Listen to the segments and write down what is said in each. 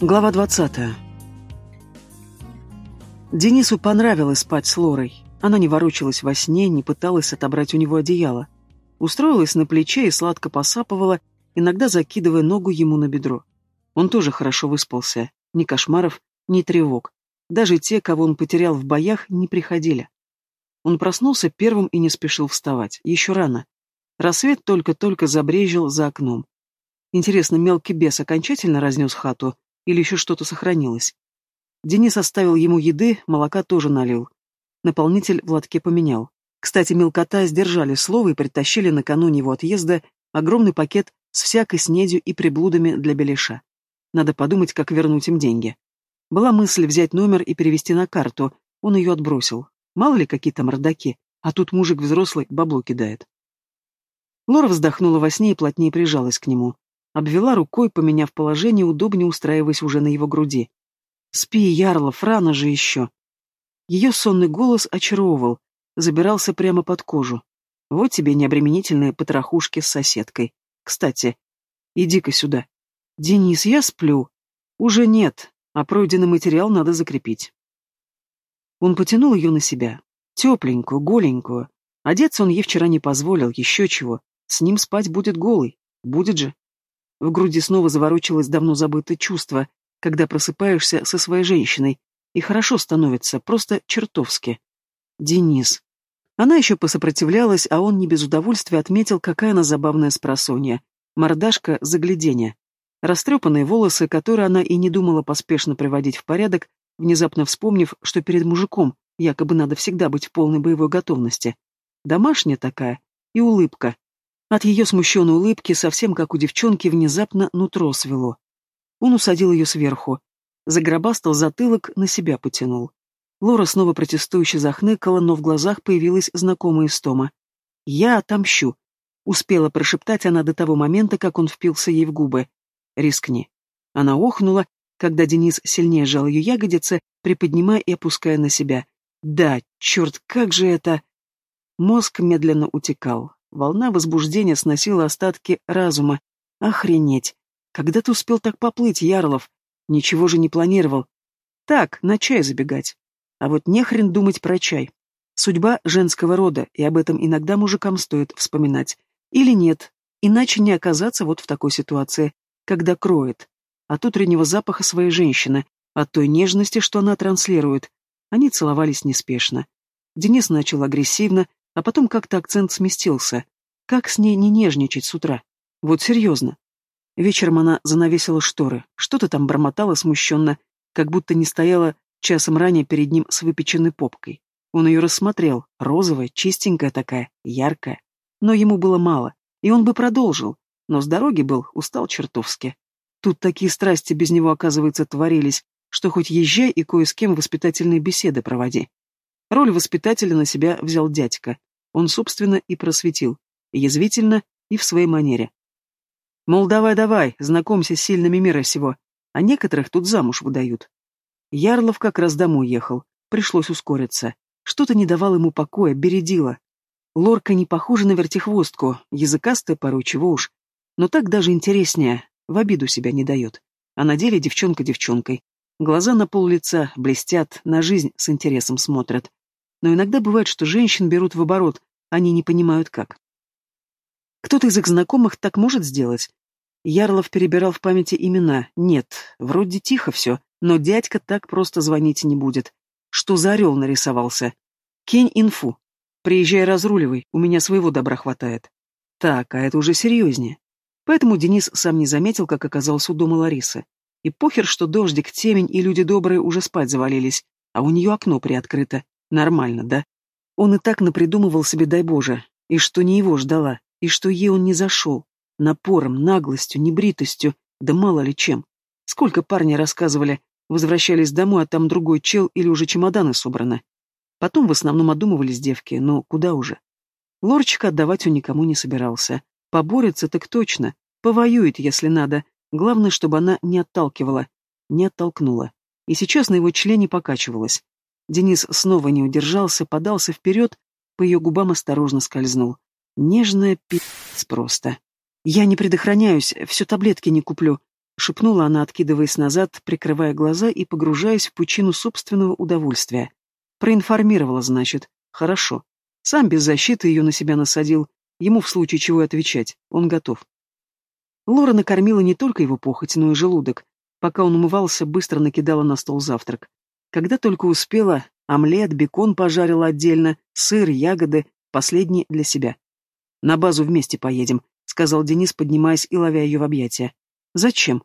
Глава 20. Денису понравилось спать с Лорой. Она не ворочалась во сне, не пыталась отобрать у него одеяло. Устроилась на плече и сладко посапывала, иногда закидывая ногу ему на бедро. Он тоже хорошо выспался. Ни кошмаров, ни тревог. Даже те, кого он потерял в боях, не приходили. Он проснулся первым и не спешил вставать. Еще рано. Рассвет только-только забрежил за окном. Интересно, мелкий бес окончательно разнес хату или еще что-то сохранилось? Денис оставил ему еды, молока тоже налил. Наполнитель в лотке поменял. Кстати, мелкота сдержали слово и притащили накануне его отъезда огромный пакет с всякой снедью и приблудами для беляша. Надо подумать, как вернуть им деньги. Была мысль взять номер и перевести на карту, он ее отбросил. Мало ли какие там родаки, а тут мужик взрослый бабло кидает. Лора вздохнула во сне и плотнее прижалась к нему. Обвела рукой, поменяв положение, удобнее устраиваясь уже на его груди. «Спи, Ярлов, рано же еще!» Ее сонный голос очаровывал, забирался прямо под кожу. Вот тебе необременительные потрохушки с соседкой. Кстати, иди-ка сюда. Денис, я сплю. Уже нет, а пройденный материал надо закрепить. Он потянул ее на себя. Тепленькую, голенькую. Одеться он ей вчера не позволил, еще чего. С ним спать будет голый. Будет же. В груди снова заворочилось давно забытое чувство, когда просыпаешься со своей женщиной, и хорошо становится, просто чертовски. Денис. Она еще посопротивлялась, а он не без удовольствия отметил, какая она забавная спросонья. Мордашка загляденья. Растрепанные волосы, которые она и не думала поспешно приводить в порядок, внезапно вспомнив, что перед мужиком якобы надо всегда быть в полной боевой готовности. Домашняя такая. И улыбка. От ее смущенной улыбки, совсем как у девчонки, внезапно нутро свело. Он усадил ее сверху. Загробастал затылок, на себя потянул. Лора снова протестующе захныкала, но в глазах появилась знакомая истома. «Я отомщу», — успела прошептать она до того момента, как он впился ей в губы. «Рискни». Она охнула, когда Денис сильнее сжал ее ягодицы, приподнимая и опуская на себя. «Да, черт, как же это...» Мозг медленно утекал. Волна возбуждения сносила остатки разума. Охренеть! Когда ты успел так поплыть, Ярлов? Ничего же не планировал. Так, на чай забегать. А вот не хрен думать про чай. Судьба женского рода, и об этом иногда мужикам стоит вспоминать. Или нет, иначе не оказаться вот в такой ситуации, когда кроет. От утреннего запаха своей женщины, от той нежности, что она транслирует. Они целовались неспешно. Денис начал агрессивно, а потом как-то акцент сместился. Как с ней не нежничать с утра? Вот серьезно. Вечером она занавесила шторы, что-то там бормотала смущенно, как будто не стояла часом ранее перед ним с выпеченной попкой. Он ее рассмотрел, розовая, чистенькая такая, яркая. Но ему было мало, и он бы продолжил, но с дороги был, устал чертовски. Тут такие страсти без него, оказывается, творились, что хоть езжай и кое с кем воспитательные беседы проводи. Роль воспитателя на себя взял дядька. Он, собственно, и просветил. Язвительно и в своей манере. Мол, давай-давай, знакомься с сильными мира сего, а некоторых тут замуж выдают. Ярлов как раз домой ехал, пришлось ускориться. Что-то не давало ему покоя, бередило. Лорка не похожа на вертихвостку, языкастая порой чего уж. Но так даже интереснее, в обиду себя не дает. А на деле девчонка девчонкой. Глаза на пол лица блестят, на жизнь с интересом смотрят но иногда бывает, что женщин берут в оборот, они не понимают как. Кто-то из их знакомых так может сделать? Ярлов перебирал в памяти имена. Нет, вроде тихо все, но дядька так просто звонить не будет. Что за орел нарисовался? Кинь инфу. Приезжай разруливай, у меня своего добра хватает. Так, а это уже серьезнее. Поэтому Денис сам не заметил, как оказался у дома Ларисы. И похер, что дождик, темень и люди добрые уже спать завалились, а у нее окно приоткрыто. Нормально, да? Он и так напридумывал себе, дай Боже, и что не его ждала, и что ей он не зашел. Напором, наглостью, небритостью, да мало ли чем. Сколько парни рассказывали, возвращались домой, а там другой чел или уже чемоданы собраны. Потом в основном одумывались девки, но куда уже. Лорчика отдавать он никому не собирался. Поборется так точно, повоюет, если надо. Главное, чтобы она не отталкивала, не оттолкнула. И сейчас на его члене покачивалась. Денис снова не удержался, подался вперед, по ее губам осторожно скользнул. Нежная пи***ц просто. Я не предохраняюсь, все таблетки не куплю. — шепнула она, откидываясь назад, прикрывая глаза и погружаясь в пучину собственного удовольствия. Проинформировала, значит. Хорошо. Сам без защиты ее на себя насадил. Ему в случае чего отвечать. Он готов. Лора накормила не только его похоть, но и желудок. Пока он умывался, быстро накидала на стол завтрак. Когда только успела, омлет, бекон пожарила отдельно, сыр, ягоды, последний для себя. «На базу вместе поедем», — сказал Денис, поднимаясь и ловя ее в объятия. «Зачем?»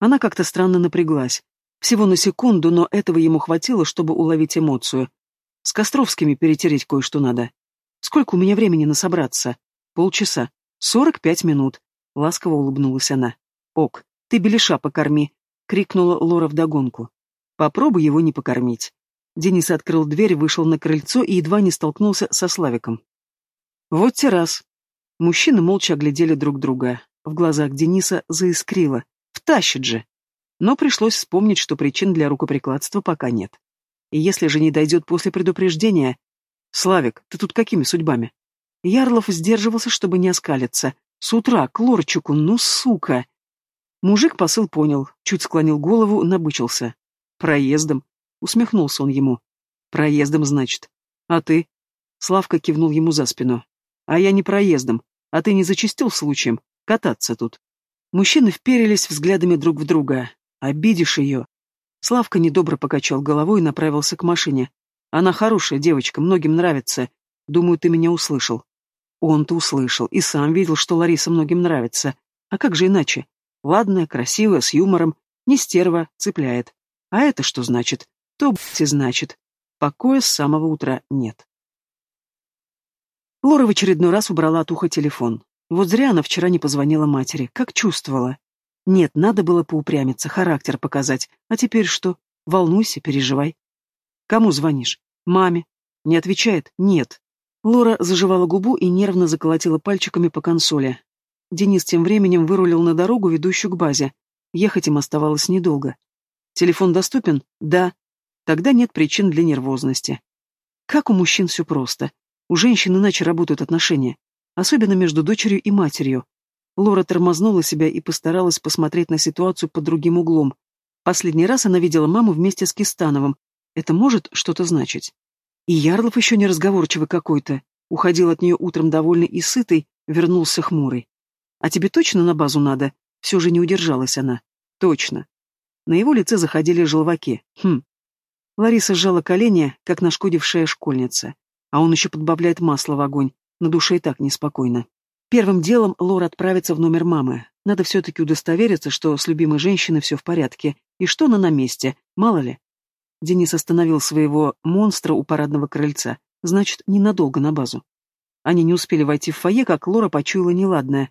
Она как-то странно напряглась. Всего на секунду, но этого ему хватило, чтобы уловить эмоцию. С Костровскими перетереть кое-что надо. Сколько у меня времени на собраться? Полчаса. Сорок пять минут. Ласково улыбнулась она. Ок, ты белиша покорми, крикнула Лора вдогонку. Попробуй его не покормить. Денис открыл дверь, вышел на крыльцо и едва не столкнулся со Славиком. Вот террас. Мужчины молча оглядели друг друга. В глазах Дениса заискрило. Втащит же. Но пришлось вспомнить, что причин для рукоприкладства пока нет. И если же не дойдет после предупреждения... Славик, ты тут какими судьбами? Ярлов сдерживался, чтобы не оскалиться. С утра, к лорчику, ну сука! Мужик посыл понял, чуть склонил голову, набычился. Проездом. Усмехнулся он ему. Проездом, значит. А ты? Славка кивнул ему за спину. А я не проездом. А ты не зачистил случаем? Кататься тут. Мужчины вперились взглядами друг в друга. Обидишь ее. Славка недобро покачал головой и направился к машине. Она хорошая девочка, многим нравится. Думаю, ты меня услышал. Он-то услышал и сам видел, что Лариса многим нравится. А как же иначе? Ладная, красивая, с юмором, не стерва, цепляет. А это что значит? То, блядь, значит. Покоя с самого утра нет. Лора в очередной раз убрала от уха телефон. Вот зря она вчера не позвонила матери, как чувствовала. Нет, надо было поупрямиться, характер показать. А теперь что? Волнуйся, переживай. Кому звонишь? Маме. Не отвечает? Нет. Лора заживала губу и нервно заколотила пальчиками по консоли. Денис тем временем вырулил на дорогу, ведущую к базе. Ехать им оставалось недолго. Телефон доступен? Да. Тогда нет причин для нервозности. Как у мужчин все просто. У женщин иначе работают отношения. Особенно между дочерью и матерью. Лора тормознула себя и постаралась посмотреть на ситуацию под другим углом. Последний раз она видела маму вместе с Кистановым. Это может что-то значить. И Ярлов еще не разговорчивый какой-то. Уходил от нее утром довольный и сытый, вернулся хмурый. «А тебе точно на базу надо?» Все же не удержалась она. «Точно». На его лице заходили желваки. «Хм». Лариса сжала колени, как нашкодившая школьница. А он еще подбавляет масло в огонь. На душе и так неспокойно. Первым делом Лора отправится в номер мамы. Надо все-таки удостовериться, что с любимой женщиной все в порядке, и что она на месте, мало ли. Денис остановил своего монстра у парадного крыльца. Значит, ненадолго на базу. Они не успели войти в фойе, как Лора почуяла неладное.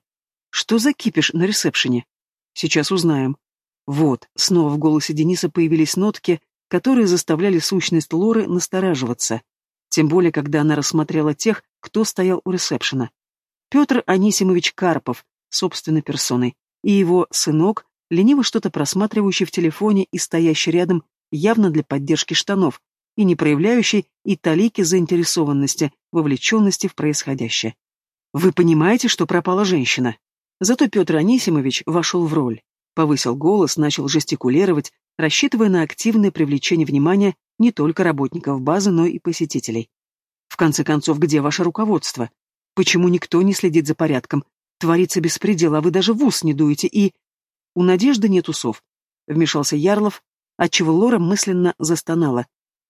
Что за кипиш на ресепшене? Сейчас узнаем. Вот, снова в голосе Дениса появились нотки, которые заставляли сущность Лоры настораживаться. Тем более, когда она рассмотрела тех, кто стоял у ресепшена. Петр Анисимович Карпов, собственной персоной, и его сынок, лениво что-то просматривающий в телефоне и стоящий рядом явно для поддержки штанов, и не проявляющий и талики заинтересованности, вовлеченности в происходящее. Вы понимаете, что пропала женщина? Зато Петр Анисимович вошел в роль. Повысил голос, начал жестикулировать, рассчитывая на активное привлечение внимания не только работников базы, но и посетителей. В конце концов, где ваше руководство? Почему никто не следит за порядком? Творится беспредел, а вы даже в ус не дуете и... У Надежды нет усов. Вмешался Ярлов, отчего Лора мысленно застонала.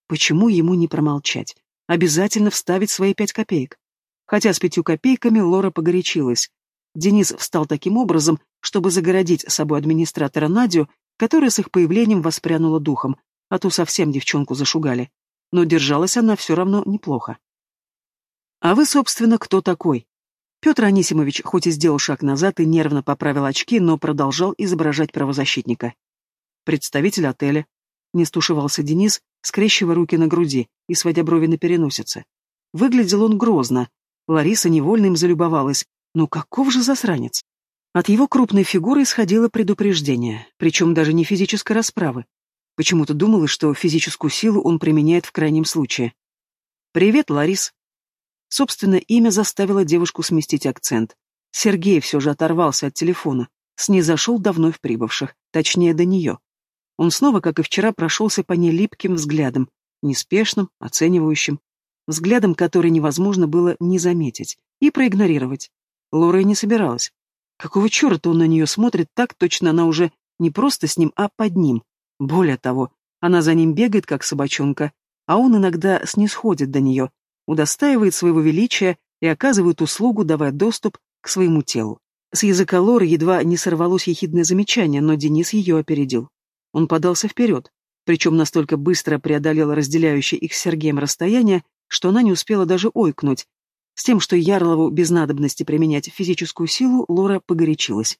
Почему ему не промолчать? Обязательно вставить свои пять копеек. Хотя с пятью копейками Лора погорячилась. Денис встал таким образом, чтобы загородить собой администратора Надю, которая с их появлением воспрянула духом, а то совсем девчонку зашугали. Но держалась она все равно неплохо. «А вы, собственно, кто такой?» Петр Анисимович хоть и сделал шаг назад и нервно поправил очки, но продолжал изображать правозащитника представитель отеля. Не стушевался Денис, скрещивая руки на груди и сводя брови на переносице. Выглядел он грозно. Лариса невольно им залюбовалась. Ну каков же засранец? От его крупной фигуры исходило предупреждение, причем даже не физической расправы. Почему-то думала, что физическую силу он применяет в крайнем случае. «Привет, Ларис». Собственно, имя заставило девушку сместить акцент. Сергей все же оторвался от телефона, снизошел до вновь прибывших точнее до нее. Он снова, как и вчера, прошелся по ней липким взглядом, неспешным, оценивающим, взглядом, который невозможно было не заметить и проигнорировать. Лора и не собиралась. Какого черта он на нее смотрит так, точно она уже не просто с ним, а под ним. Более того, она за ним бегает, как собачонка, а он иногда снисходит до нее, удостаивает своего величия и оказывает услугу, давая доступ к своему телу. С языка Лоры едва не сорвалось ехидное замечание, но Денис ее опередил. Он подался вперед, причем настолько быстро преодолел разделяющее их с Сергеем расстояние, что она не успела даже ойкнуть. С тем, что Ярлову без надобности применять физическую силу, Лора погорячилась.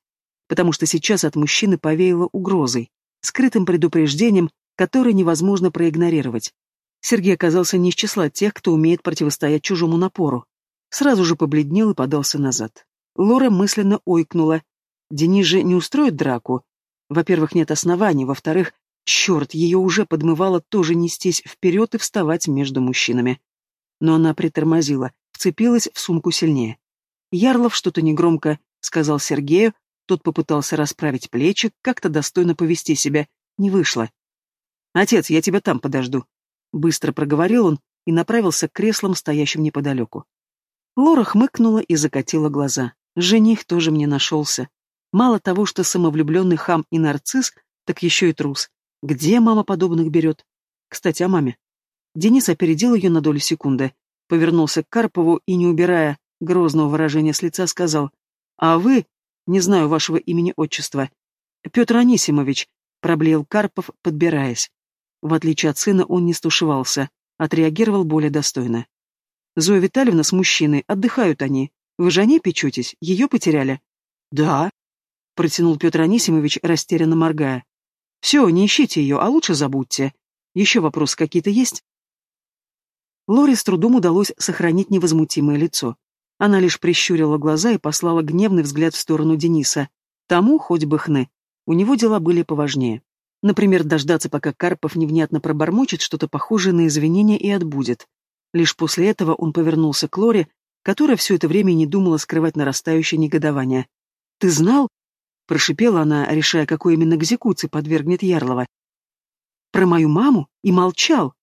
Потому что сейчас от мужчины повеяло угрозой, скрытым предупреждением, которое невозможно проигнорировать. Сергей оказался не из числа тех, кто умеет противостоять чужому напору. Сразу же побледнел и подался назад. Лора мысленно ойкнула. Денис же не устроит драку. Во-первых, нет оснований, во-вторых, черт, ее уже подмывало тоже нестись вперед и вставать между мужчинами но она притормозила, вцепилась в сумку сильнее. Ярлов что-то негромко сказал Сергею, тот попытался расправить плечи, как-то достойно повести себя, не вышло. «Отец, я тебя там подожду», — быстро проговорил он и направился к креслам, стоящим неподалеку. Лора хмыкнула и закатила глаза. Жених тоже мне нашелся. Мало того, что самовлюбленный хам и нарцисс, так еще и трус. Где мама подобных берет? Кстати, о маме. Денис опередил ее на долю секунды, повернулся к Карпову и, не убирая грозного выражения с лица, сказал, «А вы, не знаю вашего имени-отчества, Петр Анисимович», — проблеял Карпов, подбираясь. В отличие от сына, он не стушевался, отреагировал более достойно. «Зоя Витальевна с мужчиной, отдыхают они. Вы же о ней печетесь, ее потеряли?» «Да», — протянул Петр Анисимович, растерянно моргая. «Все, не ищите ее, а лучше забудьте. Еще вопросы какие-то есть?» Лоре с трудом удалось сохранить невозмутимое лицо. Она лишь прищурила глаза и послала гневный взгляд в сторону Дениса. Тому хоть бы хны. У него дела были поважнее. Например, дождаться, пока Карпов невнятно пробормочет что-то похожее на извинения и отбудет. Лишь после этого он повернулся к Лоре, которая все это время не думала скрывать нарастающее негодование. «Ты знал?» — прошипела она, решая, какой именно экзекуции подвергнет Ярлова. «Про мою маму? И молчал!»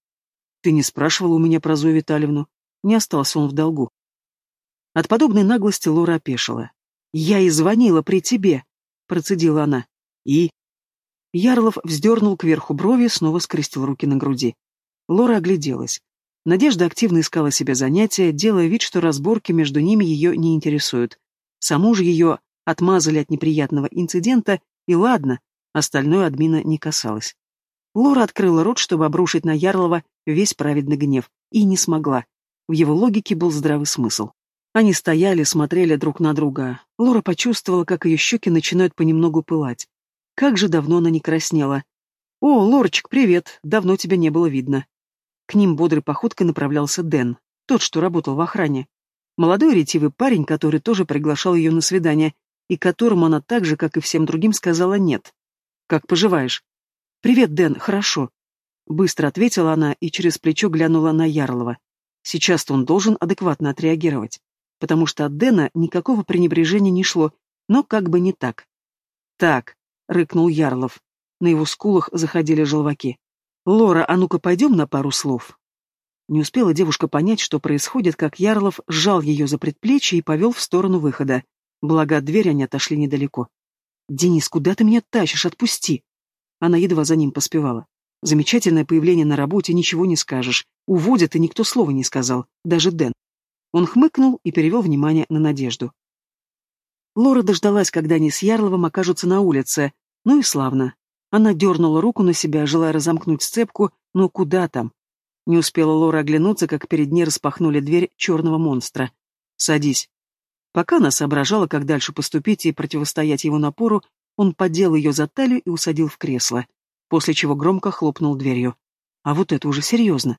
Ты не спрашивала у меня про Зою Витальевну. Не остался он в долгу. От подобной наглости Лора опешила. «Я и звонила при тебе», — процедила она. «И?» Ярлов вздернул кверху брови снова скрестил руки на груди. Лора огляделась. Надежда активно искала себе занятия, делая вид, что разборки между ними ее не интересуют. Саму же ее отмазали от неприятного инцидента, и ладно, остальное админа не касалось. Лора открыла рот, чтобы обрушить на Ярлова весь праведный гнев, и не смогла. В его логике был здравый смысл. Они стояли, смотрели друг на друга. Лора почувствовала, как ее щеки начинают понемногу пылать. Как же давно она не краснела. «О, Лорочек, привет! Давно тебя не было видно». К ним бодрой походкой направлялся Дэн, тот, что работал в охране. Молодой ретивый парень, который тоже приглашал ее на свидание, и которому она так же, как и всем другим, сказала «нет». «Как поживаешь?» «Привет, Дэн, хорошо», — быстро ответила она и через плечо глянула на Ярлова. Сейчас-то он должен адекватно отреагировать, потому что от Дэна никакого пренебрежения не шло, но как бы не так. «Так», — рыкнул Ярлов. На его скулах заходили желваки. «Лора, а ну-ка пойдем на пару слов». Не успела девушка понять, что происходит, как Ярлов сжал ее за предплечье и повел в сторону выхода. Благо от двери они отошли недалеко. «Денис, куда ты меня тащишь? Отпусти!» Она едва за ним поспевала. Замечательное появление на работе, ничего не скажешь. Уводят, и никто слова не сказал, даже Дэн. Он хмыкнул и перевел внимание на Надежду. Лора дождалась, когда они с Ярловым окажутся на улице. Ну и славно. Она дернула руку на себя, желая разомкнуть сцепку, но куда там? Не успела Лора оглянуться, как перед ней распахнули дверь черного монстра. «Садись». Пока она соображала, как дальше поступить и противостоять его напору, он поддел ее за талию и усадил в кресло, после чего громко хлопнул дверью. А вот это уже серьезно.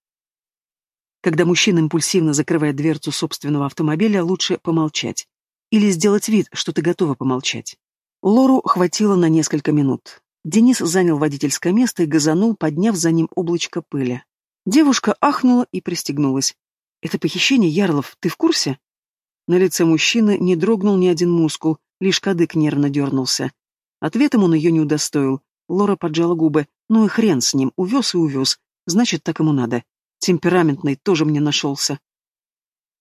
Когда мужчина импульсивно закрывает дверцу собственного автомобиля, лучше помолчать. Или сделать вид, что ты готова помолчать. Лору хватило на несколько минут. Денис занял водительское место и газанул, подняв за ним облачко пыли. Девушка ахнула и пристегнулась. «Это похищение, Ярлов, ты в курсе?» На лице мужчины не дрогнул ни один мускул, лишь кадык нервно дернулся. Ответом он ее не удостоил. Лора поджала губы. Ну и хрен с ним, увез и увез. Значит, так ему надо. Темпераментный тоже мне нашелся.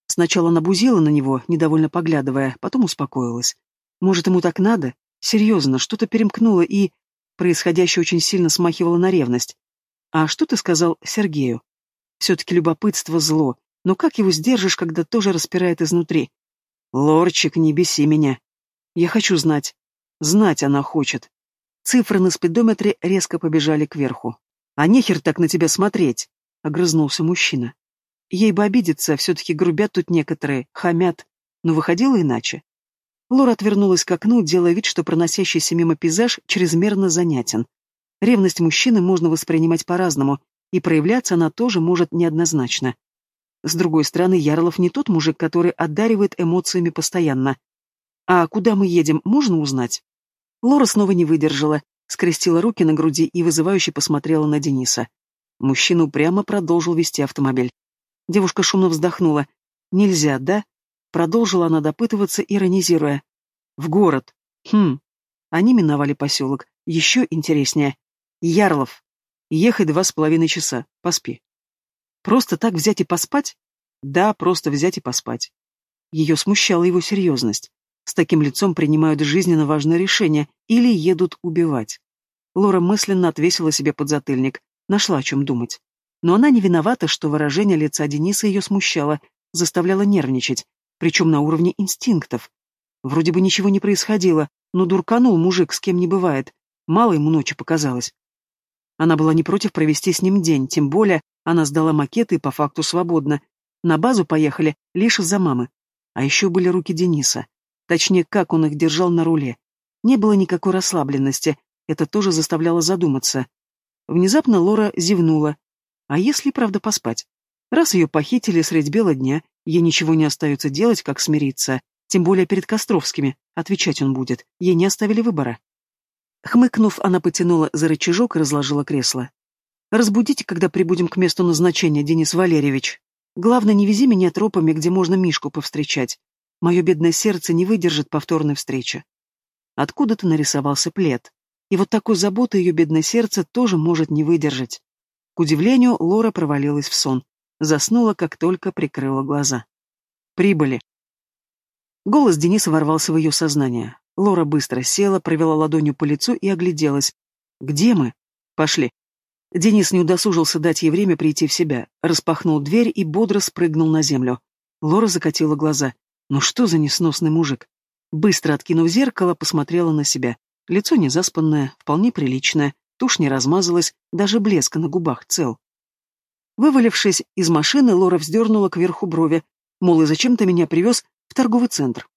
Сначала набузила на него, недовольно поглядывая, потом успокоилась. Может, ему так надо? Серьезно, что-то перемкнуло и... Происходящее очень сильно смахивало на ревность. А что ты сказал Сергею? Все-таки любопытство зло, но как его сдержишь, когда тоже распирает изнутри? Лорчик, не беси меня. Я хочу знать. Знать она хочет. Цифры на спидометре резко побежали кверху. «А нехер так на тебя смотреть!» — огрызнулся мужчина. Ей бы обидеться, все-таки грубят тут некоторые, хамят, но выходило иначе. Лора отвернулась к окну, делая вид, что проносящийся мимо пейзаж чрезмерно занятен. Ревность мужчины можно воспринимать по-разному, и проявляться она тоже может неоднозначно. С другой стороны, Ярлов не тот мужик, который одаривает эмоциями постоянно. «А куда мы едем, можно узнать?» Лора снова не выдержала, скрестила руки на груди и вызывающе посмотрела на Дениса. Мужчина упрямо продолжил вести автомобиль. Девушка шумно вздохнула. «Нельзя, да?» Продолжила она допытываться, иронизируя. «В город. Хм». Они миновали поселок. Еще интереснее. Ярлов. Ехать два с половиной часа. Поспи. Просто так взять и поспать? Да, просто взять и поспать. Ее смущала его серьезность. С таким лицом принимают жизненно важное решение или едут убивать. Лора мысленно отвесила себе подзатыльник, нашла о чем думать. Но она не виновата, что выражение лица Дениса ее смущало, заставляло нервничать, причем на уровне инстинктов. Вроде бы ничего не происходило, но дурканул мужик, с кем не бывает. Мало ему ночи показалось. Она была не против провести с ним день, тем более она сдала макеты и по факту свободно. На базу поехали лишь из-за мамы. А еще были руки Дениса. Точнее, как он их держал на руле. Не было никакой расслабленности, это тоже заставляло задуматься. Внезапно Лора зевнула, а если правда поспать? Раз ее похитили средь бела дня, ей ничего не остается делать, как смириться. Тем более перед Костровскими. Отвечать он будет. Ей не оставили выбора. Хмыкнув, она потянула за рычажок и разложила кресло. «Разбудите, когда прибудем к месту назначения, Денис Валерьевич. Главное, не вези меня тропами, где можно Мишку повстречать. Мое бедное сердце не выдержит повторной встречи». Откуда-то нарисовался плед. И вот такой заботы ее бедное сердце тоже может не выдержать. К удивлению, Лора провалилась в сон. Заснула, как только прикрыла глаза. Прибыли. Голос Дениса ворвался в ее сознание. Лора быстро села, провела ладонью по лицу и огляделась. «Где мы?» «Пошли». Денис не удосужился дать ей время прийти в себя, распахнул дверь и бодро спрыгнул на землю. Лора закатила глаза. «Ну что за несносный мужик?» Быстро откинув зеркало, посмотрела на себя. Лицо незаспанное, вполне приличное, Тушь не размазалась, даже блеск на губах цел. Вывалившись из машины, Лора вздернула кверху брови, мол, и зачем ты меня привез в торговый центр?